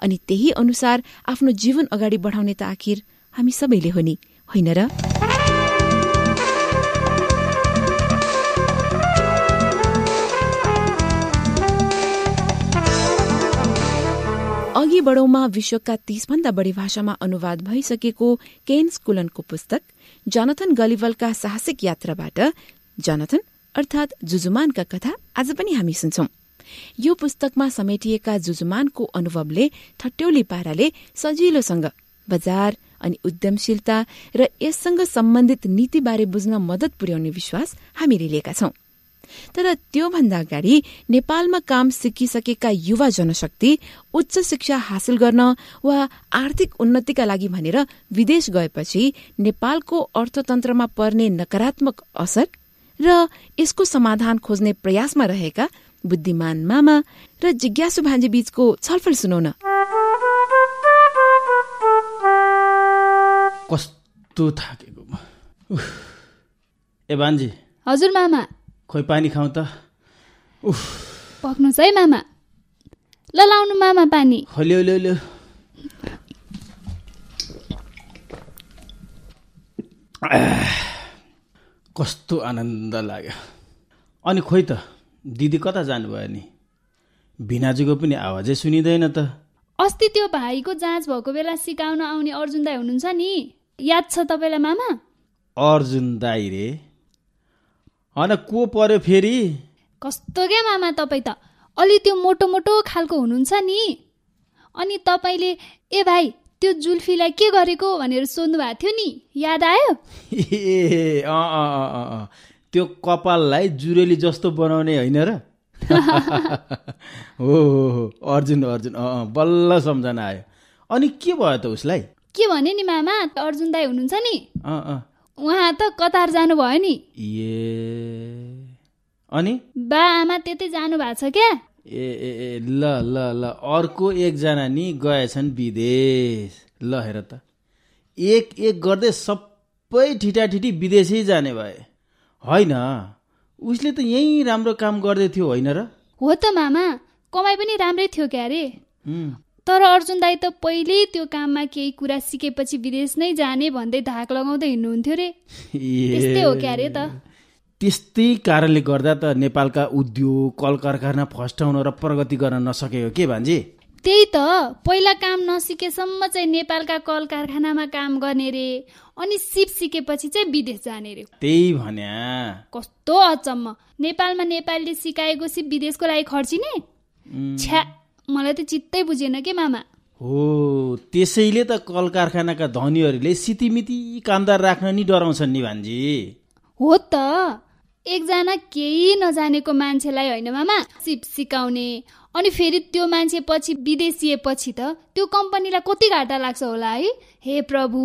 अनि त्यही अनुसार आफ्नो जीवन अगाडि बढाउने त आखिर हामी सबैले हो नि होइन र? अघि बढौमा विश्वका तीसभन्दा बढी भाषामा अनुवाद भइसकेको केन स्कुलनको पुस्तक जनथन गलिवलका साहसिक यात्राबाट जनथन अर्थात जुजुमानका कथा आज पनि हामी सुन्छौं। यो पुस्तकमा समेटिएका जुजुमानको अनुभवले ठट्यौली पाराले सजिलोसँग बजार अनि उद्यमशीलता र यससँग सम्बन्धित नीतिबारे बुझ्न मदत पुर्याउने विश्वास हामीले लिएका छौं। तर त्योभन्दा अगाडि नेपालमा काम सिकिसकेका युवा जनशक्ति उच्च शिक्षा हासिल गर्न वा आर्थिक उन्नतिका लागि भनेर विदेश गएपछि नेपालको अर्थतन्त्रमा पर्ने नकारात्मक असर र यसको समाधान खोज्ने प्रयासमा रहेका बुद्धिमान मामा र जिज्ञासु भान्जी बीचको छलफल सुनाउन कस्तो थाकेको ए भान्जी। हजुर मामा। खोइ पानी खाउँ त। उफ। पक्नुहोस् है मामा। ल लाउनु मामा पानी। ल्याउ ल्याउ कस्तो आनन्द लाग्यो। अनि खोइ त। दिदी कता जानुभयो नि? भिनाजुको पनि आवाजै सुनिँदैन त। अस्ति त्यो भाइको जाँच भएको बेला सिकाउन आउने अर्जुन दाई हुनुहुन्छ नि? याद छ तपाईँलाई मामा? अर्जुन दाई रे। होइन को पर्यो फेरि? कस्तो क्या मामा तपाईँ त? अलि त्यो मोटो मोटो खालको हुनुहुन्छ नि। अनि तपाईँले ए भाइ त्यो जुल्फीलाई के गरेको? भनेर सोध्नु भएको थियो नि। याद आयो? ए अँ अँ अँ, अँ, अँ। त्यो कपाललाई जुरेली जस्तो बनाउने होइन र? हो हो अर्जुन अर्जुन। अँ अँ, बल्ल सम्झना आयो। अनि के भयो त उसलाई? के भने नि मामा? अर्जुन दाई हुनुहुन्छ नि। उहाँ त कतार जानुभयो नि। ए। अनि? बा आमा त्यतै जानु भएको छ क्या। ए ए ए। ल ल ल। अर्को एकजना नि गएछन् विदेश। ल हेर त। एक एक गर्दै सबै ठिटाठिटी विदेशै जाने भए। होइन। उसले त यहीँ राम्रो काम गर्दै थियो होइन र? हो त मामा कमाइ पनि राम्रै थियो क्या अरे उम्, तर अर्जुन दाई त पहिल्यै त्यो काममा केही कुरा सिकेपछि विदेश नै जाने भन्दै धाक लगाउँदै हिँड्नुहुन्थ्यो रे। त्यस्तै हो क्या अरे त। त्यस्तै कारणले गर्दा त नेपालका उद्योग कल कारखाना फस्टाउन र प्रगति गर्न नसकेको के भान्जी? त्यही त पहिला काम नसिकेसम्म चाहिँ नेपालका कल कारखानामा काम गर्ने रे। अनि सिप सिकेपछि चाहिँ विदेश जाने रे। त्यही भन्या। कस्तो अचम्म। नेपालमा नेपालीले सिकाएको सिप विदेशको लागि खर्चिने? छ्या मलाई त चित्तै बुझेन के मामा। हो त्यसैले त कल कारखानाका धनीहरूले सितिमिति कामदार राख्न नि डराउँछन् नि भान्जी। हो त। एकजना केही नजानेको मान्छेलाई होइन मामा? सिप सिकाउने। अनि फेरि त्यो मान्छे पछि विदेशिएपछि त त्यो कम्पनीलाई कति घाटा लाग्छ होला है? हे प्रभु।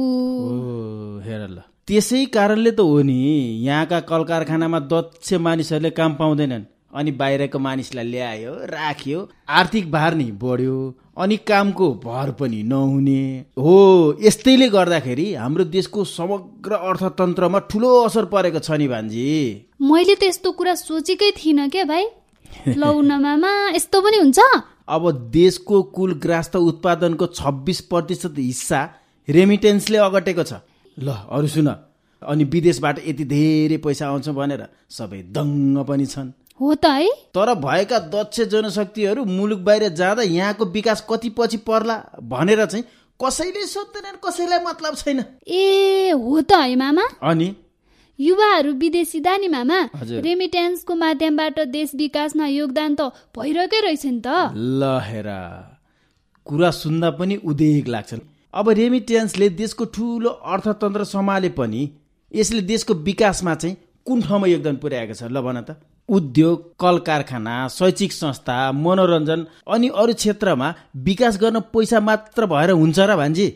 हेर ल। त्यसै कारणले त हो नि यहाँका कल कारखानामा दक्ष मानिसहरूले काम पाउँदैनन्। अनि बाहिरको मानिसलाई ल्यायो राख्यो। आर्थिक भार नि बढ्यो अनि कामको भर पनि नहुने। हो यस्तैले गर्दाखेरि हाम्रो देशको समग्र अर्थतन्त्रमा ठुलो असर परेको छ नि भान्जी। मैले त यस्तो कुरा सोचेकै थिइनँ क्या भाइ। मामा यस्तो पनि हुन्छ? अब देशको कुल ग्रास्त उत्पादनको छब्बिस प्रतिशत हिस्सा रेमिटेन्सले अगटेको छ। ल अरू सुन। अनि विदेशबाट यति धेरै पैसा आउँछ भनेर सबै दङ्ग पनि छन्। हो त है? तर भएका दक्ष जनशक्तिहरू मुलुक बाहिर जाँदा यहाँको विकास कति पछि पर्ला भनेर चाहिँ कसैले सोध्दैनन् कसैलाई मतलब छैन। ए हो त है मामा? अनि? युवाहरू विदेशी दानी मामा। रेमिटेन्सको माध्यमबाट देश विकासमा योगदान त भइरहेकै रहेछ नि त। ल हेर कुरा सुन्दा पनि उदेक लाग्छन्। अब रेमिटेन्सले देशको ठुलो अर्थतन्त्र सम्हाले पनि यसले देशको विकासमा चाहिँ कुन ठाउँमा योगदान पुर्याएको छ? ल भन त। उद्योग कल कारखाना शैक्षिक संस्था मनोरञ्जन अनि अरू क्षेत्रमा विकास गर्न पैसा मात्र भएर हुन्छ र भान्जी?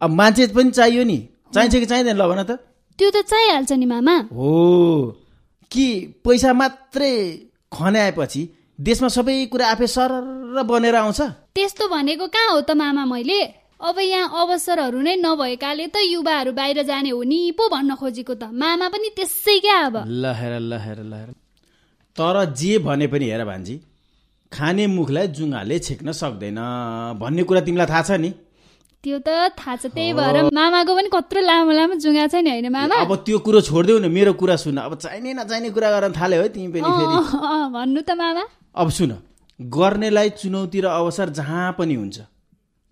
अब मान्छे पनि चाहियो नि। चाहिन्छ कि चाहिँदैन ल भन त। त्यो त चाहिहाल्छ नि मामा। हो। कि पैसा मात्रै खन्याएपछि देशमा सबै कुरा आफै सरर बनेर आउँछ? त्यस्तो भनेको कहाँ हो त मामा मैले? अब यहाँ अवसरहरू नै नभएकाले त युवाहरू बाहिर जाने हो नि। पो भन्न खोजेको त। मामा पनि त्यसै क्या अब। ल हेर ल हेर ल हेर तर जे भने पनि हेर भान्जी खाने मुखलाई जुङ्गाले छेक्न सक्दैन भन्ने कुरा तिमीलाई थाहा छ नि। त्यो त थाहा छ त्यही भएर मामाको पनि कत्रो लामो लामो जुङ्गा छ नि होइन मामा? अब त्यो कुरो छोडिदेऊ न मेरो कुरा सुन। अब चाहिने नचाहिने कुरा गर्न थाल्यो है तिमी पनि फेरि। भन्नु त मामा। अब सुन गर्नेलाई चुनौती र अवसर जहाँ पनि हुन्छ।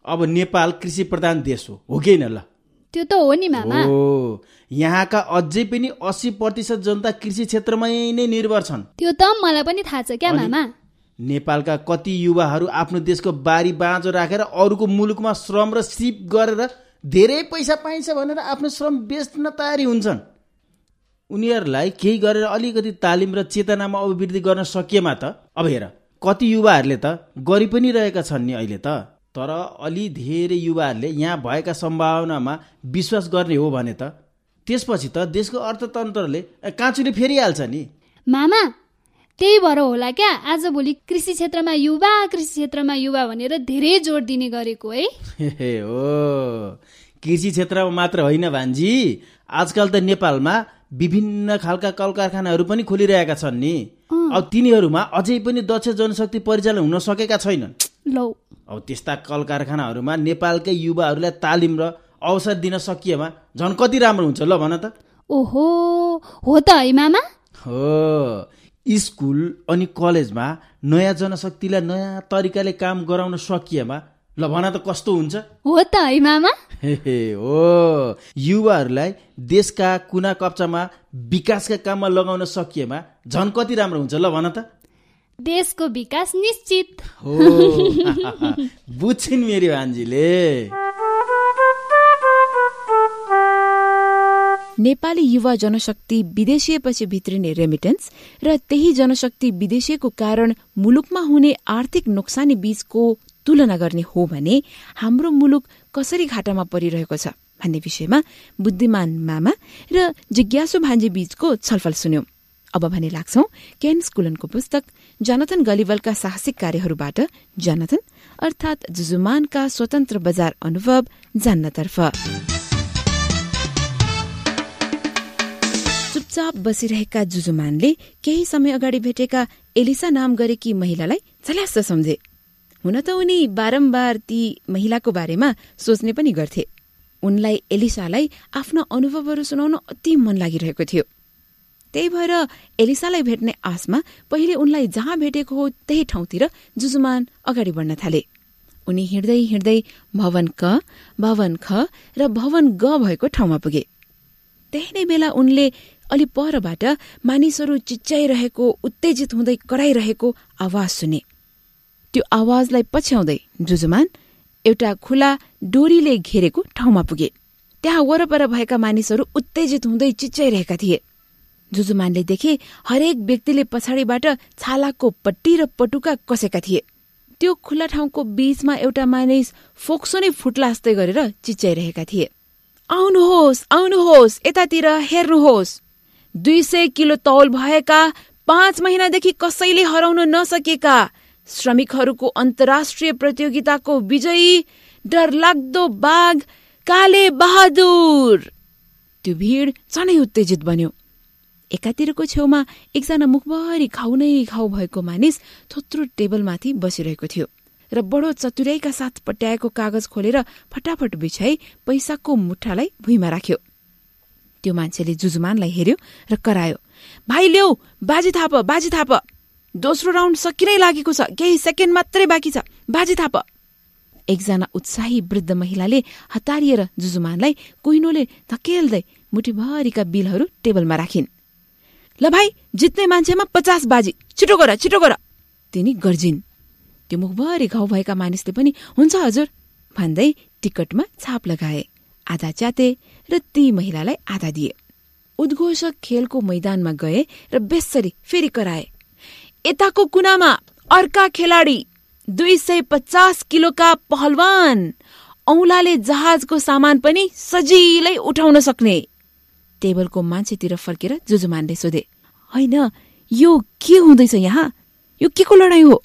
अब नेपाल कृषि प्रधान देश हो हो कि होइन ल? त्यो त हो नि मामा। हो यहाँका अझै पनि अस्सी प्रतिशत जनता कृषि क्षेत्रमै नै निर्भर छन्। त्यो त मलाई पनि थाहा छ क्या मामा। नेपालका कति युवाहरू आफ्नो देशको बारी बाँझो राखेर अरूको मुलुकमा श्रम र सिप गरेर धेरै पैसा पाइन्छ भनेर आफ्नो श्रम बेच्न तयारी हुन्छन्। उनीहरूलाई केही गरेर अलिकति तालिम र चेतनामा अभिवृद्धि गर्न सकिएमा त। अब हेर कति युवाहरूले त गरि पनि रहेका छन् नि अहिले त। तर अलि धेरै युवाहरूले यहाँ भएका सम्भावनामा विश्वास गर्ने हो भने त। त्यसपछि त देशको अर्थतन्त्रले काँचुले फेरिहाल्छ नि। मामा त्यही भएर होला क्या आजभोलि कृषि क्षेत्रमा युवा कृषि क्षेत्रमा युवा भनेर धेरै जोड दिने गरेको है। हे हो कृषि क्षेत्रमा मात्र होइन भान्जी। आजकल त नेपालमा विभिन्न खालका कल कारखानाहरू पनि खोलिरहेका छन् नि। अब तिनीहरूमा अझै पनि दक्ष जनशक्ति परिचालन हुन सकेका छैनन्। लौ। अब त्यस्ता कल कारखानाहरूमा नेपालकै युवाहरूलाई तालिम र अवसर दिन सकिएमा झन् कति राम्रो हुन्छ ल भन त। ओहो हो त है मामा। हो स्कुल अनि कलेजमा नयाँ जनशक्तिलाई नयाँ तरिकाले काम गराउन सकिएमा ल भन त कस्तो हुन्छ। हो त है मामा। हे युवाहरूलाई देशका कुना कप्चामा विकासका काममा लगाउन सकिएमा झन् कति राम्रो हुन्छ ल भन त। देशको विकास निश्चित। हो। बुझ्छिन् मेरी भान्जीले। नेपाली युवा जनशक्ति विदेशिएपछि भित्रिने रेमिटेन्स र त्यही जनशक्ति विदेशिएको कारण मुलुकमा हुने आर्थिक नोक्सानी बीचको तुलना गर्ने हो भने हाम्रो मुलुक कसरी घाटामा परिरहेको छ भन्ने विषयमा बुद्धिमान मामा र जिज्ञासु भान्जी बीचको छलफल सुन्यौं। अब भने लाग्छौ केन स्कुलनको पुस्तक जनथन गलिवलका साहसिक कार्यहरूबाट जनथन अर्थात जुजुमानका स्वतन्त्र बजार अनुभव जान्नतर्फ। चुपचाप बसिरहेका जुजुमानले केही समय अगाडि भेटेका एलिसा नाम गरेकी महिलालाई झल्यास्स सम्झे। हुन त उनी बारम्बार ती महिलाको बारेमा सोच्ने पनि गर्थे। उनलाई एलिसालाई आफ्ना अनुभवहरू सुनाउन अति मन लागिरहेको थियो। त्यही भएर एलिसालाई भेट्ने आशमा पहिले उनलाई जहाँ भेटेको हो त्यही ठाउँतिर जुजुमान अगाडि बढ्न थाले। उनी हिँड्दै हिँड्दै भवन क भवन ख र भवन ग भएको ठाउँमा पुगे। त्यही नै बेला उनले अलि परबाट मानिसहरू चिच्याइरहेको उत्तेजित हुँदै कराइरहेको आवाज सुने। त्यो आवाजलाई पछ्याउँदै जुजुमान एउटा खुला डोरीले घेरेको ठाउँमा पुगे। त्यहाँ वरपर भएका मानिसहरू उत्तेजित हुँदै चिच्याइरहेका थिए। जुजुमानले देखे हरेक व्यक्तिले पछाडिबाट छालाको पट्टी र पटुका कसेका थिए। त्यो खुल्ला ठाउँको बीचमा एउटा मानिस फोक्सो नै फुट्लास्दै गरेर चिच्याइरहेका थिए। आउनुहोस् आउनुहोस् यतातिर हेर्नुहोस्। दुई सय किलो तौल भएका पाँच महिनादेखि कसैले हराउन नसकेका श्रमिकहरूको अन्तर्राष्ट्रिय प्रतियोगिताको विजयी डरलाग्दो बाघ काले बहादुर त्यो भीड़ झनै उत्तेजित बन्यो। एकातिरको छेउमा एकजना मुखभरि खाउ नै खाउ भएको मानिस थोत्रो टेबलमाथि बसिरहेको थियो र बडो चतुर्याइका साथ पट्याएको कागज खोलेर फटाफट बिछाई पैसाको मुठालाई भुइँमा राख्यो। त्यो मान्छेले जुजुमानलाई हेर्यो र करायो भाइ ल्याऊ बाजी थाप बाजी थाप। दोस्रो राउन्ड सकिनै लागेको छ केही सेकेन्ड मात्रै बाँकी छ बाजी थाप एकजना उत्साही वृद्ध महिलाले हतारिएर जुजुमानलाई कुहिनोले धकेल्दै मुठीभरिका बिलहरू टेबलमा राखिन्। ल भाइ जित्ने मान्छेमा पचास बाजी। छिटो गर छिटो गर। तिनी गर्जिन्। त्यो मुखभरि घाउ भएका मानिसले पनि हुन्छ हजुर। भन्दै टिकटमा छाप लगाए। आधा च्याते र ती महिलालाई आधा दिए। उद्घोषक खेलको मैदानमा गए र बेसरी फेरि कराए। यताको कुनामा अर्का खेलाडी दुई सय पचास किलोका पहलवान। औलाले जहाजको सामान पनि सजिलै उठाउन सक्ने। टेबलको मान्छेतिर फर्केर जुजुमानले सोधे होइन यो के हुँदैछ यहाँ? यो के को लडाईँ हो?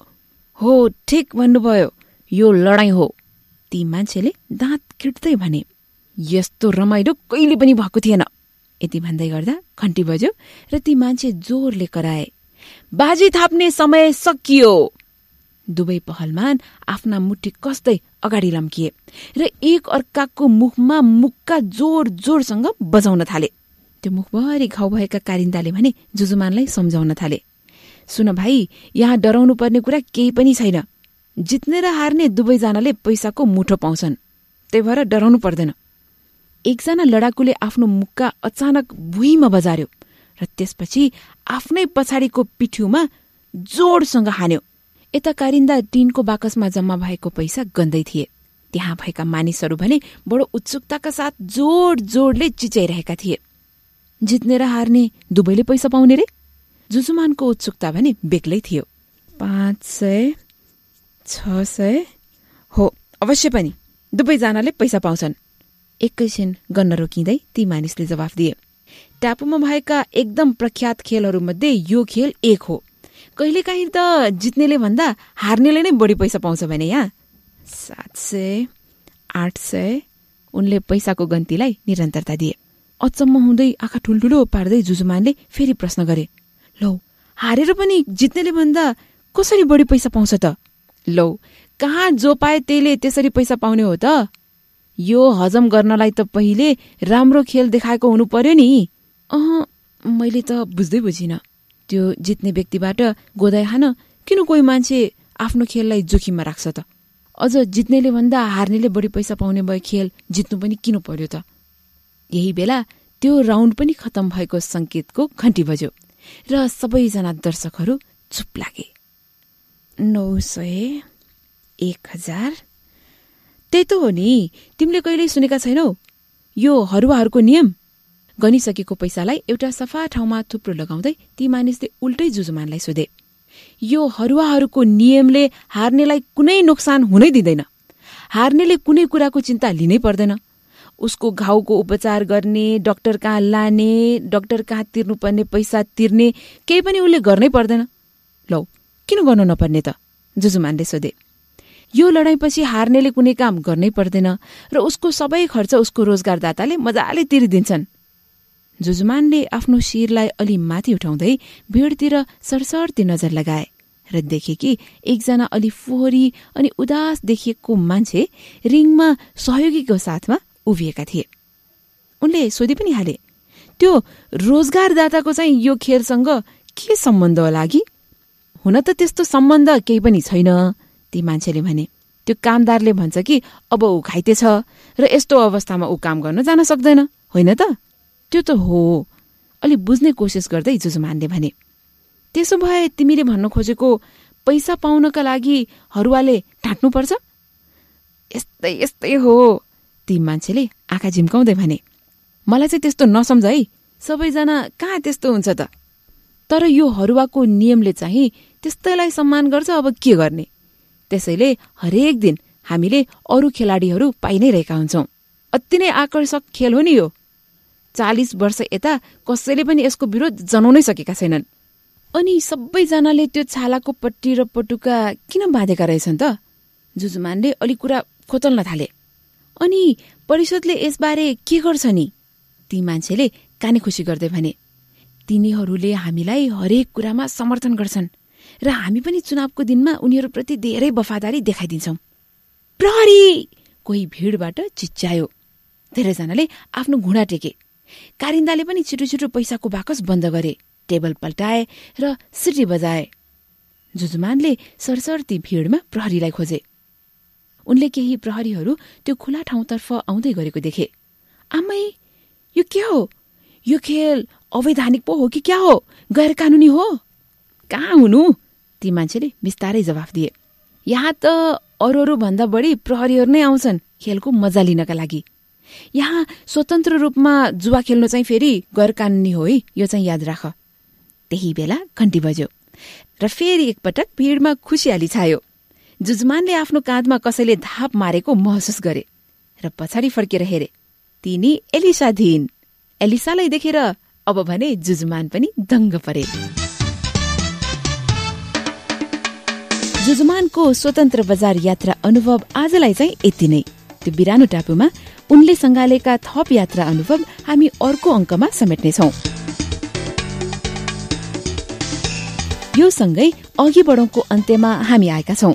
हो ठिक भन्नुभयो यो लडाईँ हो। ती मान्छेले दाँत किट्दै भने यस्तो रमाइलो कहिले पनि भएको थिएन। यति भन्दै गर्दा घन्टी बज्यो र ती मान्छे जोरले कराए बाजी थाप्ने समय सकियो। दुवै पहलमान आफ्ना मुठी कस्दै अगाडि लम्किए र एक अर्काको मुखमा मुक्का जोर जोरसँग बजाउन थाले। त्यो मुखभरि घाउ भएका कारिन्दाले भने जुजुमानलाई सम्झाउन थाले। सुन भाइ यहाँ डराउनु पर्ने कुरा केही पनि छैन। जित्ने र हार्ने दुवैजनाले पैसाको मुठो पाउँछन्। त्यही भएर डराउनु पर्दैन। एकजना लडाकुले आफ्नो मुक्का अचानक भुइँमा बजार्यो र त्यसपछि आफ्नै पछाडिको पिठ्युमा जोडसँग हान्यो। यता कारिन्दा टिनको बाकसमा जम्मा भएको पैसा गन्दै थिए। त्यहाँ भएका मानिसहरू भने बडो उत्सुकताका साथ जोड जोडले चिच्याइरहेका थिए। जित्ने र हार्ने दुवैले पैसा पाउने रे। जुजुमानको उत्सुकता भने बेग्लै थियो। पाँच सय छ सय? हो अवश्य पनि। दुवैजनाले पैसा पाउँछन्। एकैछिन गन्न रोकिँदै ती मानिसले जवाफ दिए। टापुमा भएका एकदम प्रख्यात खेलहरूमध्ये यो खेल एक हो। कहिलेकाहीँ त जित्नेले भन्दा हार्नेले नै बढी पैसा पाउँछ भने यहाँ। सात सय आठ सय? उनले पैसाको गन्तीलाई निरन्तरता दिए। अचम्म हुँदै आँखा ठुल्ठुलो पार्दै जुजुमानले फेरि प्रश्न गरे लौ हारेर पनि जित्नेले भन्दा कसरी बढी पैसा पाउँछ त? लौ कहाँ जो पाए त्यहीले त्यसरी पैसा पाउने हो त? यो हजम गर्नलाई त पहिले राम्रो खेल देखाएको हुनु पर्यो नि। अह मैले त बुझ्दै बुझिन। त्यो जित्ने व्यक्तिबाट गोदाइ हान किन कोही मान्छे आफ्नो खेललाई जोखिममा राख्छ त? अझ जित्नेले भन्दा हार्नेले बढी पैसा पाउने भए खेल जित्नु पनि किन पर्यो त? यही बेला त्यो राउन्ड पनि खतम भएको संकेतको घन्टी बज्यो र सबैजना दर्शकहरू चुप लागे। नौ सय एक हजार? त्यही त हो नि। तिमीले कहिल्यै सुनेका छैनौ? यो हरुवाहरूको नियम। गनिसकेको पैसालाई एउटा सफा ठाउँमा थुप्रो लगाउँदै ती मानिसले उल्टै जुजुमानलाई सोधे। यो हरुवाहरूको नियमले हार्नेलाई कुनै नोक्सान हुनै दिँदैन। हार्नेले कुनै कुराको चिन्ता लिनै पर्दैन। उसको घाउको उपचार गर्ने डाक्टर कहाँ लाने डाक्टर कहाँ तिर्नुपर्ने पैसा तिर्ने केही पनि उसले गर्नै पर्दैन। लौ किन गर्नु नपर्ने त? जुजुमानले सोधे। यो लडाईँपछि हार्नेले कुनै काम गर्नै पर्दैन र उसको सबै खर्च उसको रोजगारदाताले मजाले तिरिदिन्छन्। जुजुमानले आफ्नो शिरलाई अलि माथि उठाउँदै भिडतिर सरसर्ती नजर लगाए र देखे कि एकजना अलि फोहोरी अनि उदास देखिएको मान्छे रिङमा सहयोगीको साथमा उभिएका थिए। उनले सोधि पनि हाले त्यो रोजगारदाताको चाहिँ यो खेलसँग के सम्बन्ध होला कि? हुन त त्यस्तो सम्बन्ध केही पनि छैन। ती मान्छेले भने त्यो कामदारले भन्छ कि अब ऊ घाइते छ र यस्तो अवस्थामा ऊ काम गर्न जान सक्दैन होइन त? त्यो त हो। अलि बुझ्ने कोसिस गर्दै जुजुमानले भने त्यसो भए तिमीले भन्न खोजेको पैसा पाउनका लागि हरुवाले ढाँट्नुपर्छ? यस्तै यस्तै हो। ती मान्छेले आँखा झिम्काउँदै भने मलाई चाहिँ त्यस्तो नसम्झ है। सबैजना कहाँ त्यस्तो हुन्छ त? तर यो हरुवाको नियमले चाहिँ त्यस्तैलाई सम्मान गर्छ अब के गर्ने? त्यसैले हरेक दिन हामीले अरू खेलाडीहरू पाइ नै रहेका हुन्छौं। अति नै आकर्षक खेल हो नि यो। चालिस वर्ष यता कसैले पनि यसको विरोध जनाउनै सकेका छैनन्। अनि सबैजनाले त्यो छालाको पट्टी र पटुका किन बाँधेका रहेछन् त? जुजुमानले अलिक कुरा खोतल्न थाले। अनि परिषदले यसबारे के गर्छ नि? ती मान्छेले काने खुसी गर्दै भने तिनीहरूले हामीलाई हरेक कुरामा समर्थन गर्छन् र हामी पनि चुनावको दिनमा उनीहरूप्रति धेरै वफादारी देखाइदिन्छौ। प्रहरी! कोही भिडबाट चिच्यायो। धेरैजनाले आफ्नो घुँडा टेके। कारिन्दाले पनि छिटो छिटो पैसाको बाकस बन्द गरे। टेबल पल्टाए र सिटी बजाए। जुजुमानले सरसर्ती भिडमा प्रहरीलाई खोजे। उनले केही प्रहरीहरू त्यो खुला ठाउँतर्फ आउँदै गरेको देखे। आमै यो के हो? यो खेल अवैधानिक पो हो कि क्या हो? गैर कानुनी हो? कहाँ हुनु? ती मान्छेले बिस्तारै जवाफ दिए। यहाँ त अरू अरू भन्दा बढी प्रहरीहरू नै आउँछन् खेलको मजा लिनका लागि। यहाँ स्वतन्त्र रूपमा जुवा खेल्नु चाहिँ फेरि गैर कानुनी हो है यो चाहिँ याद राख। त्यही बेला घन्टी बज्यो र फेरि एकपटक भिडमा खुसियाली छायो। जुजमानले आफ्नो काँधमा कसैले धाप मारेको महसुस गरे र पछाडि फर्केर हेरे तिनी एलिसा थिइन् एलिसालाई देखेर अब भने जुजुमान पनि दङ्ग परे। जुजुमानको स्वतन्त्र बजार यात्रा अनुभव आजलाई चाहिँ यति नै। त्यो बिरानो टापुमा उनले सङ्घालेका थप यात्रा अनुभव हामी अर्को अङ्कमा समेट्नेछौ। यो सँगै अघि बढौँको अन्त्यमा हामी आएका छौं।